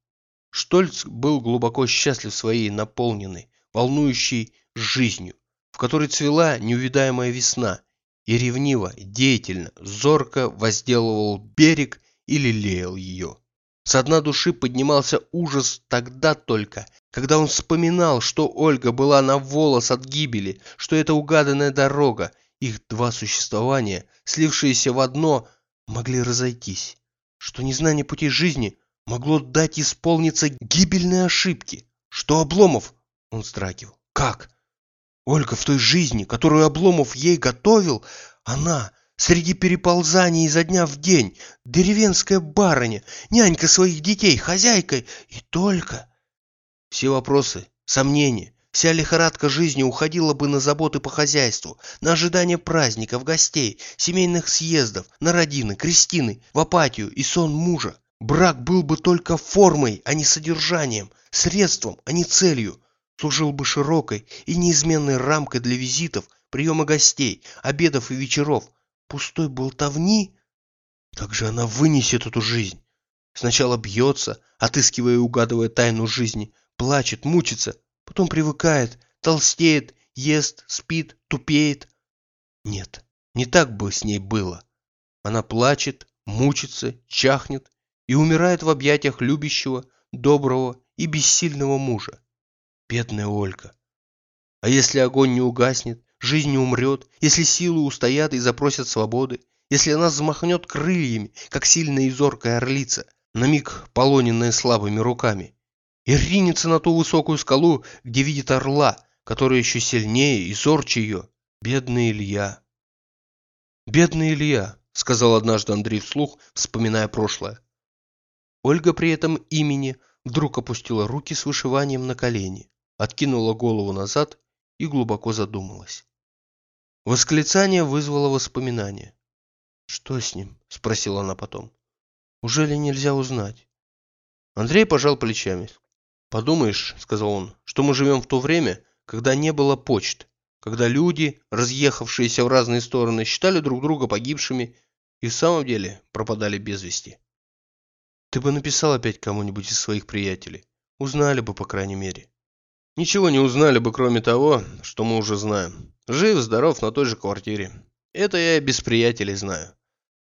Штольц был глубоко счастлив своей наполненной, волнующей жизнью, в которой цвела неувидаемая весна, и ревниво, деятельно, зорко возделывал берег и лелеял ее. С дна души поднимался ужас тогда только, когда он вспоминал, что Ольга была на волос от гибели, что это угаданная дорога, их два существования, слившиеся в одно, могли разойтись, что незнание путей жизни могло дать исполниться гибельной ошибки, что Обломов, он стракивал, как? Ольга в той жизни, которую Обломов ей готовил, она, среди переползаний изо дня в день, деревенская барыня, нянька своих детей, хозяйка и только. Все вопросы, сомнения, Вся лихорадка жизни уходила бы на заботы по хозяйству, на ожидание праздников, гостей, семейных съездов, на родины, крестины, в апатию и сон мужа. Брак был бы только формой, а не содержанием, средством, а не целью. Служил бы широкой и неизменной рамкой для визитов, приема гостей, обедов и вечеров. Пустой болтовни? Как же она вынесет эту жизнь? Сначала бьется, отыскивая и угадывая тайну жизни, плачет, мучится, Потом привыкает, толстеет, ест, спит, тупеет. Нет, не так бы с ней было. Она плачет, мучится, чахнет и умирает в объятиях любящего, доброго и бессильного мужа. Бедная Ольга. А если огонь не угаснет, жизнь не умрет, если силы устоят и запросят свободы, если она взмахнет крыльями, как сильная и зоркая орлица, на миг полоненная слабыми руками, и ринется на ту высокую скалу, где видит орла, который еще сильнее и зорче ее. Бедный Илья. «Бедный Илья», — сказал однажды Андрей вслух, вспоминая прошлое. Ольга при этом имени вдруг опустила руки с вышиванием на колени, откинула голову назад и глубоко задумалась. Восклицание вызвало воспоминание. «Что с ним?» – спросила она потом. «Уже ли нельзя узнать?» Андрей пожал плечами. «Подумаешь», – сказал он, – «что мы живем в то время, когда не было почт, когда люди, разъехавшиеся в разные стороны, считали друг друга погибшими и в самом деле пропадали без вести. Ты бы написал опять кому-нибудь из своих приятелей. Узнали бы, по крайней мере. Ничего не узнали бы, кроме того, что мы уже знаем. Жив, здоров на той же квартире. Это я без приятелей знаю.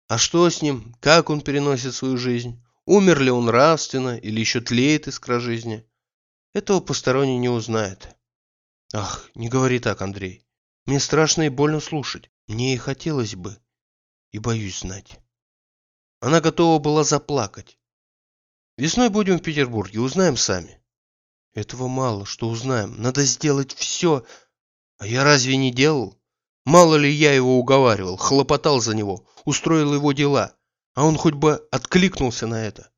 А что с ним? Как он переносит свою жизнь? Умер ли он нравственно или еще тлеет искра жизни? Этого посторонний не узнает. Ах, не говори так, Андрей. Мне страшно и больно слушать. Мне и хотелось бы. И боюсь знать. Она готова была заплакать. Весной будем в Петербурге, узнаем сами. Этого мало, что узнаем. Надо сделать все. А я разве не делал? Мало ли я его уговаривал, хлопотал за него, устроил его дела. А он хоть бы откликнулся на это.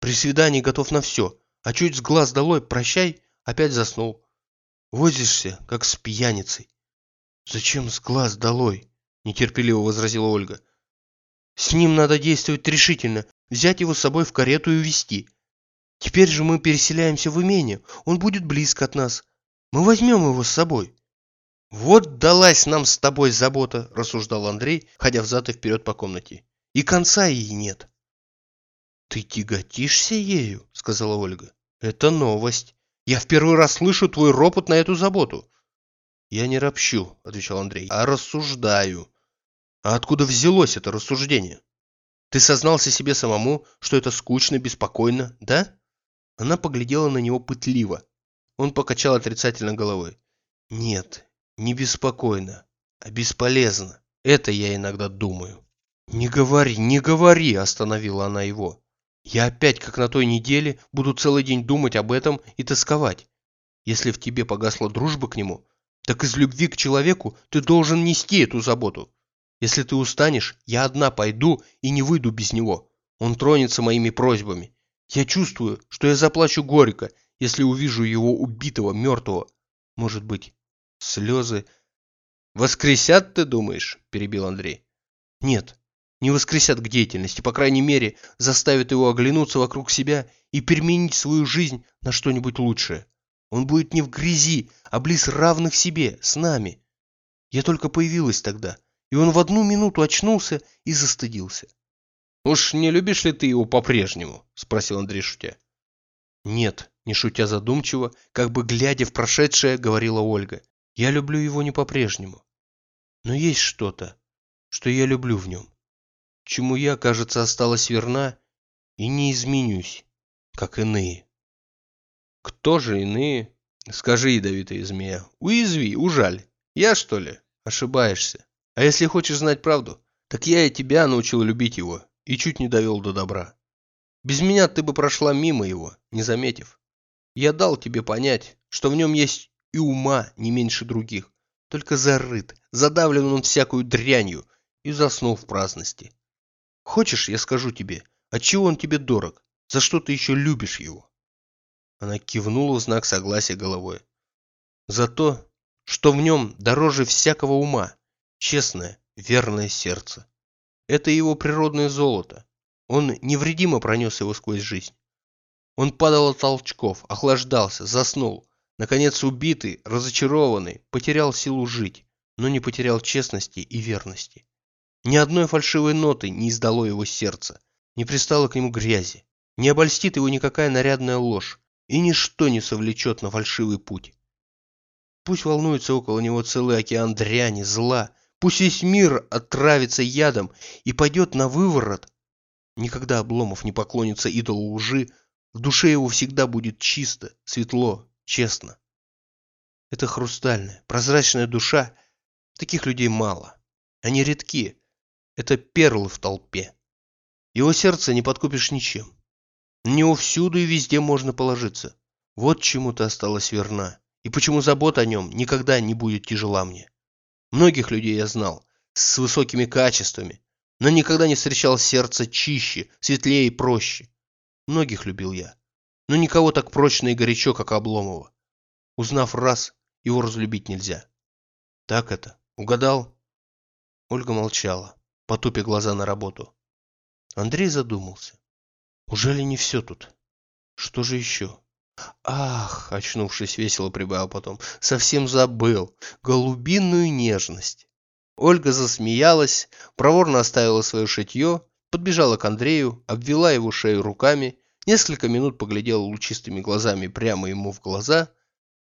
При свидании готов на все. А чуть с глаз долой, прощай, опять заснул. Возишься, как с пьяницей. Зачем с глаз долой? Нетерпеливо возразила Ольга. С ним надо действовать решительно, взять его с собой в карету и увезти. Теперь же мы переселяемся в имение, он будет близко от нас. Мы возьмем его с собой. Вот далась нам с тобой забота, рассуждал Андрей, ходя взад и вперед по комнате. И конца ей нет. Ты тяготишься ею, сказала Ольга. Это новость. Я в первый раз слышу твой ропот на эту заботу. Я не ропщу, отвечал Андрей, а рассуждаю. А откуда взялось это рассуждение? Ты сознался себе самому, что это скучно, беспокойно, да? Она поглядела на него пытливо. Он покачал отрицательно головой. Нет, не беспокойно, а бесполезно. Это я иногда думаю. Не говори, не говори, остановила она его. Я опять, как на той неделе, буду целый день думать об этом и тосковать. Если в тебе погасла дружба к нему, так из любви к человеку ты должен нести эту заботу. Если ты устанешь, я одна пойду и не выйду без него. Он тронется моими просьбами. Я чувствую, что я заплачу горько, если увижу его убитого, мертвого. Может быть, слезы... «Воскресят, ты думаешь?» – перебил Андрей. «Нет, не воскресят к деятельности, по крайней мере, заставят его оглянуться вокруг себя и переменить свою жизнь на что-нибудь лучшее. Он будет не в грязи, а близ равных себе, с нами. Я только появилась тогда, и он в одну минуту очнулся и застыдился. «Уж не любишь ли ты его по-прежнему?» – спросил Андрей шутя. «Нет», – не шутя задумчиво, как бы глядя в прошедшее, говорила Ольга. «Я люблю его не по-прежнему. Но есть что-то, что я люблю в нем, чему я, кажется, осталась верна и не изменюсь, как иные». «Кто же иные?» «Скажи, ядовитая змея, уязви, ужаль. Я, что ли? Ошибаешься. А если хочешь знать правду, так я и тебя научил любить его и чуть не довел до добра. Без меня ты бы прошла мимо его, не заметив. Я дал тебе понять, что в нем есть и ума не меньше других, только зарыт, задавлен он всякую дрянью и заснул в праздности. Хочешь, я скажу тебе, отчего он тебе дорог, за что ты еще любишь его?» Она кивнула в знак согласия головой. «За то, что в нем дороже всякого ума, честное, верное сердце. Это его природное золото. Он невредимо пронес его сквозь жизнь. Он падал от толчков, охлаждался, заснул. Наконец убитый, разочарованный, потерял силу жить, но не потерял честности и верности. Ни одной фальшивой ноты не издало его сердце, не пристало к нему грязи, не обольстит его никакая нарядная ложь, и ничто не совлечет на фальшивый путь. Пусть волнуется около него целый океан дряни, зла, Пусть весь мир отравится ядом и пойдет на выворот. Никогда Обломов не поклонится идолу лжи, в душе его всегда будет чисто, светло, честно. Это хрустальная, прозрачная душа. Таких людей мало. Они редки. Это перлы в толпе. Его сердце не подкупишь ничем. На него всюду и везде можно положиться. Вот чему ты осталась верна. И почему забота о нем никогда не будет тяжела мне. Многих людей я знал. с высокими качествами, но никогда не встречал сердце чище, светлее и проще. Многих любил я, но никого так прочно и горячо, как Обломова. Узнав раз, его разлюбить нельзя. Так это? Угадал? Ольга молчала, потупя глаза на работу. Андрей задумался. Ужели не все тут? Что же еще? Ах, очнувшись, весело прибавил потом, совсем забыл. Голубиную нежность. Ольга засмеялась, проворно оставила свое шитье, подбежала к Андрею, обвела его шею руками, несколько минут поглядела лучистыми глазами прямо ему в глаза,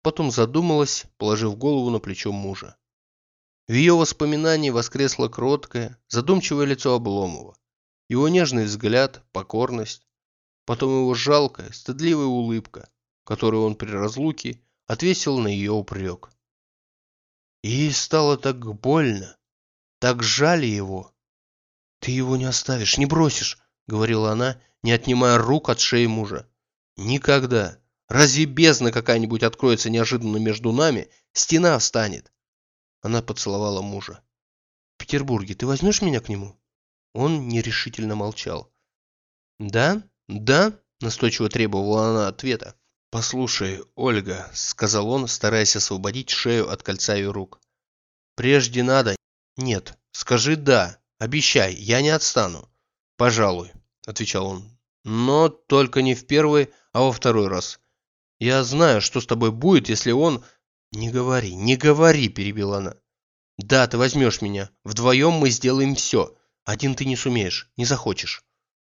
потом задумалась, положив голову на плечо мужа. В ее воспоминании воскресло кроткое, задумчивое лицо Обломова, его нежный взгляд, покорность, потом его жалкая, стыдливая улыбка, которую он при разлуке отвесил на ее упрек. И ей стало так больно, так жаль его. «Ты его не оставишь, не бросишь», — говорила она, не отнимая рук от шеи мужа. «Никогда. Разве бездна какая-нибудь откроется неожиданно между нами, стена встанет?» Она поцеловала мужа. «В Петербурге ты возьмешь меня к нему?» Он нерешительно молчал. «Да? Да?» — настойчиво требовала она ответа. «Послушай, Ольга», — сказал он, стараясь освободить шею от кольца ее рук. «Прежде надо «Нет, скажи «да». Обещай, я не отстану». «Пожалуй», — отвечал он. «Но только не в первый, а во второй раз. Я знаю, что с тобой будет, если он...» «Не говори, не говори», — перебила она. «Да, ты возьмешь меня. Вдвоем мы сделаем все. Один ты не сумеешь, не захочешь.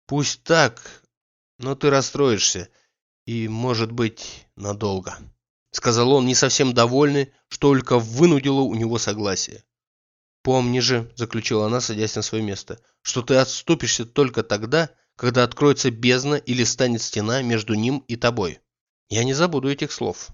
Пусть так, но ты расстроишься. И, может быть, надолго», — сказал он, не совсем довольный, что только вынудило у него согласие. «Помни же», — заключила она, садясь на свое место, «что ты отступишься только тогда, когда откроется бездна или станет стена между ним и тобой. Я не забуду этих слов.